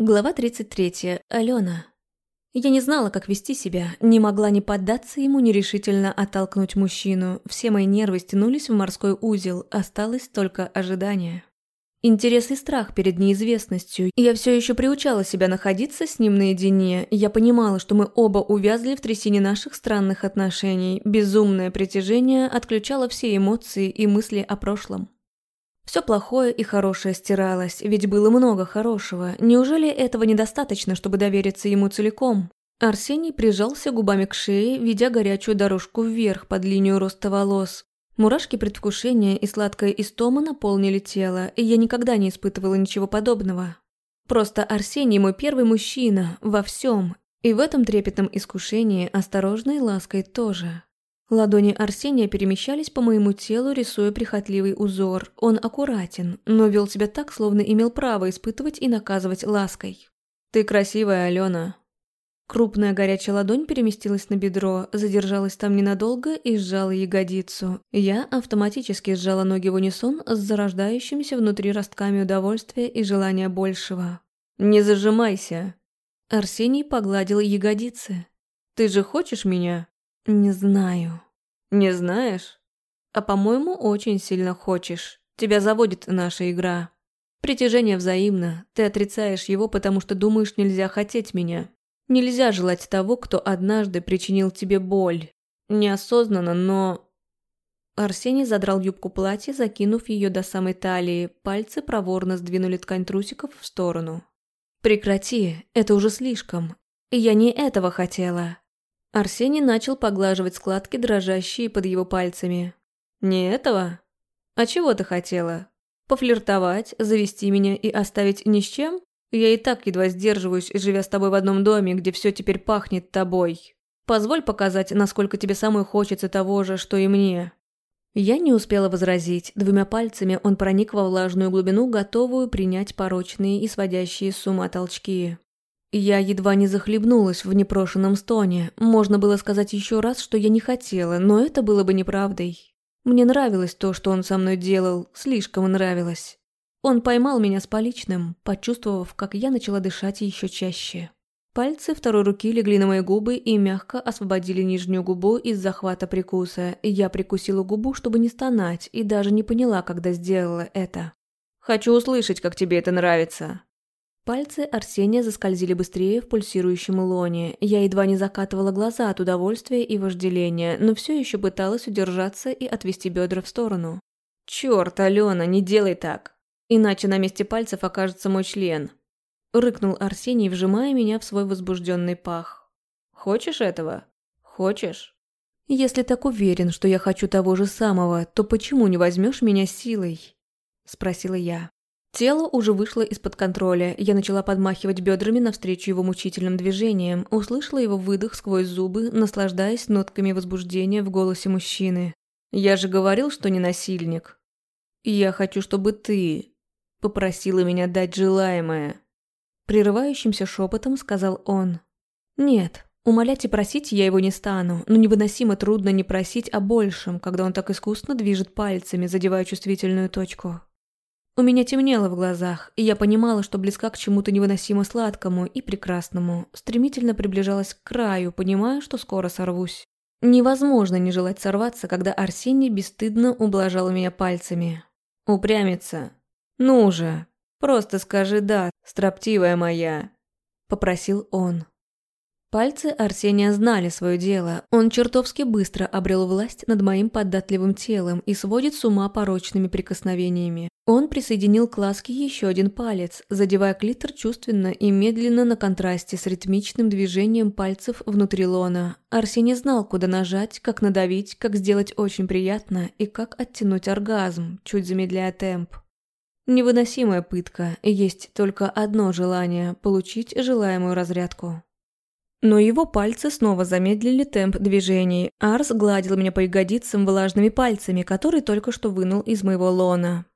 Глава 33. Алена. Я не знала, как вести себя, не могла ни поддаться ему, ни решительно оттолкнуть мужчину. Все мои нервы стянулись в морской узел, осталось только ожидание. Интерес и страх перед неизвестностью. Я все еще приучала себя находиться с ним наедине. Я понимала, что мы оба увязли в трясине наших странных отношений. Безумное притяжение отключало все эмоции и мысли о прошлом. Все плохое и хорошее стиралось, ведь было много хорошего. Неужели этого недостаточно, чтобы довериться ему целиком? Арсений прижался губами к шее, ведя горячую дорожку вверх под линию роста волос. Мурашки предвкушения и сладкая истома наполнили тело, и я никогда не испытывала ничего подобного. Просто Арсений мой первый мужчина во всем, и в этом трепетном искушении осторожной лаской тоже. Ладони Арсения перемещались по моему телу, рисуя прихотливый узор. Он аккуратен, но вел себя так, словно имел право испытывать и наказывать лаской. «Ты красивая, Алена». Крупная горячая ладонь переместилась на бедро, задержалась там ненадолго и сжала ягодицу. Я автоматически сжала ноги в унисон с зарождающимися внутри ростками удовольствия и желания большего. «Не зажимайся!» Арсений погладил ягодицы. «Ты же хочешь меня?» «Не знаю». «Не знаешь? А по-моему, очень сильно хочешь. Тебя заводит наша игра. Притяжение взаимно. Ты отрицаешь его, потому что думаешь, нельзя хотеть меня. Нельзя желать того, кто однажды причинил тебе боль. Неосознанно, но...» Арсений задрал юбку платья, закинув ее до самой талии. Пальцы проворно сдвинули ткань трусиков в сторону. «Прекрати, это уже слишком. Я не этого хотела. Арсений начал поглаживать складки, дрожащие под его пальцами. «Не этого? А чего ты хотела? Пофлиртовать, завести меня и оставить ни с чем? Я и так едва сдерживаюсь, живя с тобой в одном доме, где все теперь пахнет тобой. Позволь показать, насколько тебе самой хочется того же, что и мне». Я не успела возразить. Двумя пальцами он проник во влажную глубину, готовую принять порочные и сводящие с ума толчки. Я едва не захлебнулась в непрошенном стоне. Можно было сказать еще раз, что я не хотела, но это было бы неправдой. Мне нравилось то, что он со мной делал, слишком нравилось. Он поймал меня с поличным, почувствовав, как я начала дышать еще чаще. Пальцы второй руки легли на мои губы и мягко освободили нижнюю губу из захвата прикуса. Я прикусила губу, чтобы не стонать, и даже не поняла, когда сделала это. «Хочу услышать, как тебе это нравится», Пальцы Арсения заскользили быстрее в пульсирующем лоне. Я едва не закатывала глаза от удовольствия и вожделения, но все еще пыталась удержаться и отвести бедра в сторону. «Черт, Алена, не делай так! Иначе на месте пальцев окажется мой член!» Рыкнул Арсений, вжимая меня в свой возбужденный пах. «Хочешь этого? Хочешь?» «Если так уверен, что я хочу того же самого, то почему не возьмешь меня силой?» Спросила я. Тело уже вышло из-под контроля. Я начала подмахивать бедрами навстречу его мучительным движениям, услышала его выдох сквозь зубы, наслаждаясь нотками возбуждения в голосе мужчины. «Я же говорил, что не насильник. Я хочу, чтобы ты попросила меня дать желаемое». Прерывающимся шепотом сказал он. «Нет, умолять и просить я его не стану, но невыносимо трудно не просить о большем, когда он так искусно движет пальцами, задевая чувствительную точку». У меня темнело в глазах, и я понимала, что близка к чему-то невыносимо сладкому и прекрасному. Стремительно приближалась к краю, понимая, что скоро сорвусь. Невозможно не желать сорваться, когда Арсений бесстыдно ублажал меня пальцами. «Упрямиться. Ну же, просто скажи «да», строптивая моя», — попросил он. Пальцы Арсения знали свое дело. Он чертовски быстро обрел власть над моим податливым телом и сводит с ума порочными прикосновениями. Он присоединил к ласке еще один палец, задевая клитор чувственно и медленно на контрасте с ритмичным движением пальцев внутри лона. Арсений знал, куда нажать, как надавить, как сделать очень приятно и как оттянуть оргазм, чуть замедляя темп. Невыносимая пытка, есть только одно желание – получить желаемую разрядку. Но его пальцы снова замедлили темп движений. Арс гладил меня по ягодицам влажными пальцами, которые только что вынул из моего лона.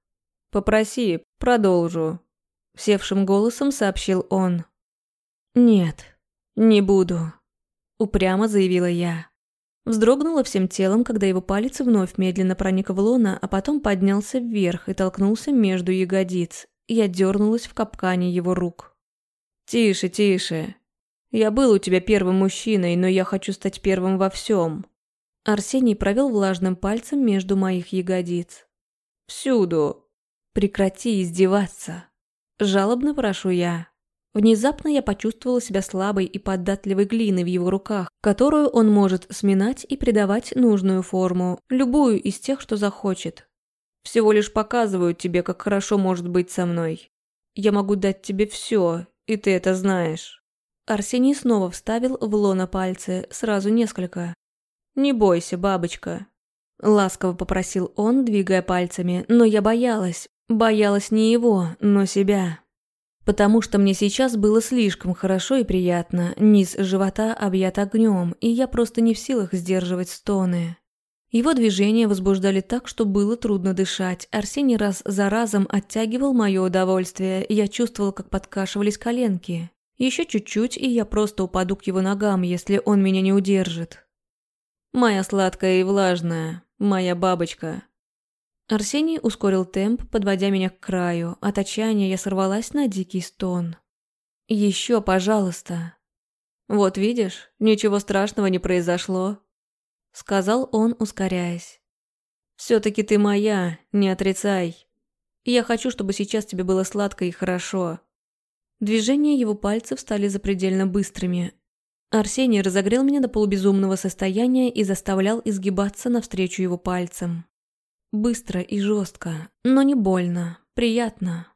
«Попроси, продолжу», — севшим голосом сообщил он. «Нет, не буду», — упрямо заявила я. Вздрогнула всем телом, когда его палец вновь медленно проник в лона, а потом поднялся вверх и толкнулся между ягодиц. Я дернулась в капкане его рук. Тише, тише. Я был у тебя первым мужчиной, но я хочу стать первым во всем. Арсений провел влажным пальцем между моих ягодиц. Всюду. Прекрати издеваться. Жалобно прошу я. Внезапно я почувствовала себя слабой и податливой глиной в его руках, которую он может сминать и придавать нужную форму, любую из тех, что захочет. Всего лишь показываю тебе, как хорошо может быть со мной. Я могу дать тебе все, и ты это знаешь. Арсений снова вставил в лона пальцы, сразу несколько. «Не бойся, бабочка», – ласково попросил он, двигая пальцами, но я боялась. Боялась не его, но себя. Потому что мне сейчас было слишком хорошо и приятно, низ живота объят огнем, и я просто не в силах сдерживать стоны. Его движения возбуждали так, что было трудно дышать. Арсений раз за разом оттягивал мое удовольствие, я чувствовала, как подкашивались коленки. Еще чуть-чуть, и я просто упаду к его ногам, если он меня не удержит. Моя сладкая и влажная, моя бабочка. Арсений ускорил темп, подводя меня к краю. От отчаяния я сорвалась на дикий стон. «Еще, пожалуйста». «Вот видишь, ничего страшного не произошло», — сказал он, ускоряясь. «Все-таки ты моя, не отрицай. Я хочу, чтобы сейчас тебе было сладко и хорошо». Движения его пальцев стали запредельно быстрыми. Арсений разогрел меня до полубезумного состояния и заставлял изгибаться навстречу его пальцам. Быстро и жестко, но не больно, приятно.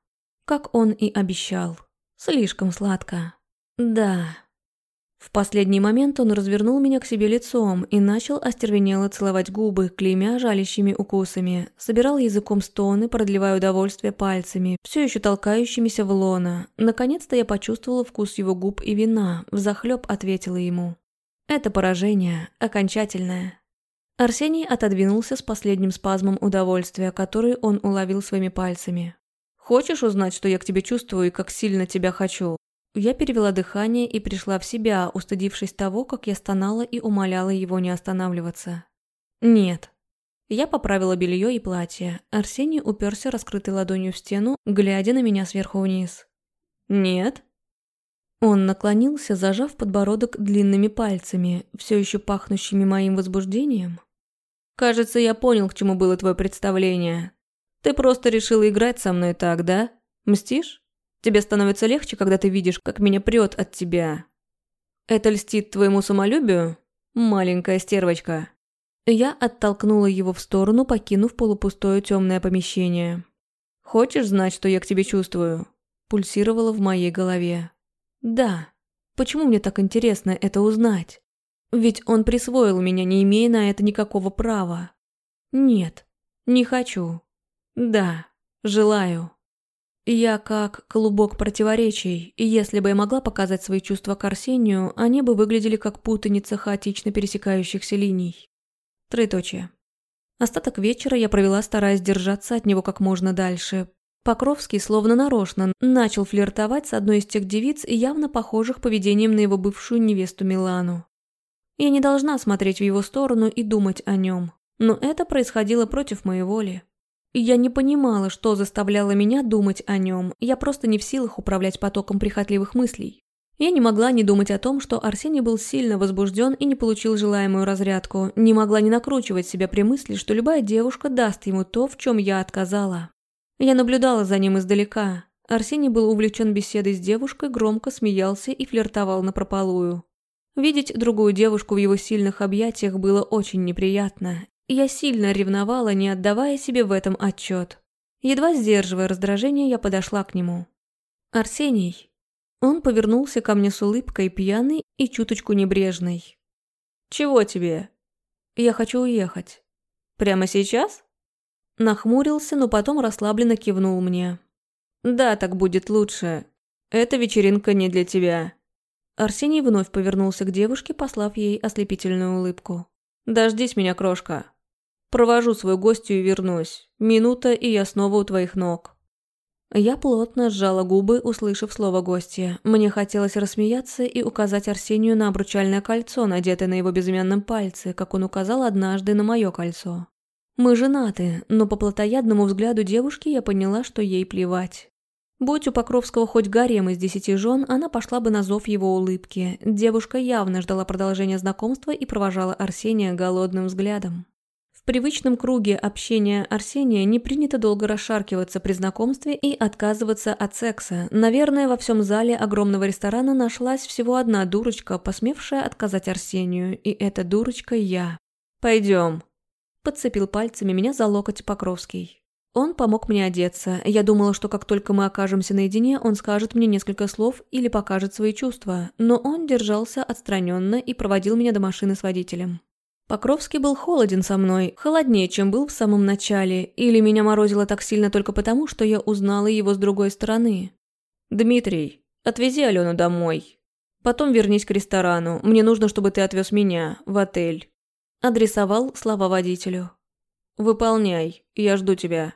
Как он и обещал. Слишком сладко. Да. В последний момент он развернул меня к себе лицом и начал остервенело целовать губы, клеймя жалящими укусами. Собирал языком стоны, продлевая удовольствие пальцами, все еще толкающимися в лона. Наконец-то я почувствовала вкус его губ и вина, взахлеб ответила ему. Это поражение, окончательное. Арсений отодвинулся с последним спазмом удовольствия, который он уловил своими пальцами. «Хочешь узнать, что я к тебе чувствую и как сильно тебя хочу?» Я перевела дыхание и пришла в себя, устыдившись того, как я стонала и умоляла его не останавливаться. «Нет». Я поправила белье и платье. Арсений уперся раскрытой ладонью в стену, глядя на меня сверху вниз. «Нет?» Он наклонился, зажав подбородок длинными пальцами, все еще пахнущими моим возбуждением. Кажется, я понял, к чему было твое представление. Ты просто решила играть со мной так, да? Мстишь? Тебе становится легче, когда ты видишь, как меня прет от тебя. Это льстит твоему самолюбию, маленькая стервочка?» Я оттолкнула его в сторону, покинув полупустое темное помещение. «Хочешь знать, что я к тебе чувствую?» Пульсировало в моей голове. «Да. Почему мне так интересно это узнать?» Ведь он присвоил меня, не имея на это никакого права. Нет, не хочу. Да, желаю. Я как клубок противоречий, и если бы я могла показать свои чувства к Арсению, они бы выглядели как путаница хаотично пересекающихся линий. Троеточие. Остаток вечера я провела, стараясь держаться от него как можно дальше. Покровский, словно нарочно, начал флиртовать с одной из тех девиц, явно похожих поведением на его бывшую невесту Милану. Я не должна смотреть в его сторону и думать о нем. Но это происходило против моей воли. Я не понимала, что заставляло меня думать о нем, я просто не в силах управлять потоком прихотливых мыслей. Я не могла не думать о том, что Арсений был сильно возбужден и не получил желаемую разрядку, не могла не накручивать себя при мысли, что любая девушка даст ему то, в чем я отказала. Я наблюдала за ним издалека. Арсений был увлечен беседой с девушкой, громко смеялся и флиртовал напропалую. Видеть другую девушку в его сильных объятиях было очень неприятно. Я сильно ревновала, не отдавая себе в этом отчет. Едва сдерживая раздражение, я подошла к нему. «Арсений». Он повернулся ко мне с улыбкой, пьяный и чуточку небрежный. «Чего тебе?» «Я хочу уехать». «Прямо сейчас?» Нахмурился, но потом расслабленно кивнул мне. «Да, так будет лучше. Эта вечеринка не для тебя. Арсений вновь повернулся к девушке, послав ей ослепительную улыбку. «Дождись меня, крошка. Провожу свою гостью и вернусь. Минута, и я снова у твоих ног». Я плотно сжала губы, услышав слово гостья. Мне хотелось рассмеяться и указать Арсению на обручальное кольцо, надетое на его безымянном пальце, как он указал однажды на мое кольцо. Мы женаты, но по плотоядному взгляду девушки я поняла, что ей плевать. Будь у Покровского хоть гарем из десяти жен, она пошла бы на зов его улыбки. Девушка явно ждала продолжения знакомства и провожала Арсения голодным взглядом. Привычном круге общения Арсения не принято долго расшаркиваться при знакомстве и отказываться от секса. Наверное, во всем зале огромного ресторана нашлась всего одна дурочка, посмевшая отказать Арсению, и эта дурочка я. «Пойдем», – подцепил пальцами меня за локоть Покровский. Он помог мне одеться. Я думала, что как только мы окажемся наедине, он скажет мне несколько слов или покажет свои чувства, но он держался отстраненно и проводил меня до машины с водителем. Покровский был холоден со мной, холоднее, чем был в самом начале, или меня морозило так сильно только потому, что я узнала его с другой стороны. «Дмитрий, отвези Алену домой. Потом вернись к ресторану. Мне нужно, чтобы ты отвез меня в отель». Адресовал слова водителю. «Выполняй, я жду тебя».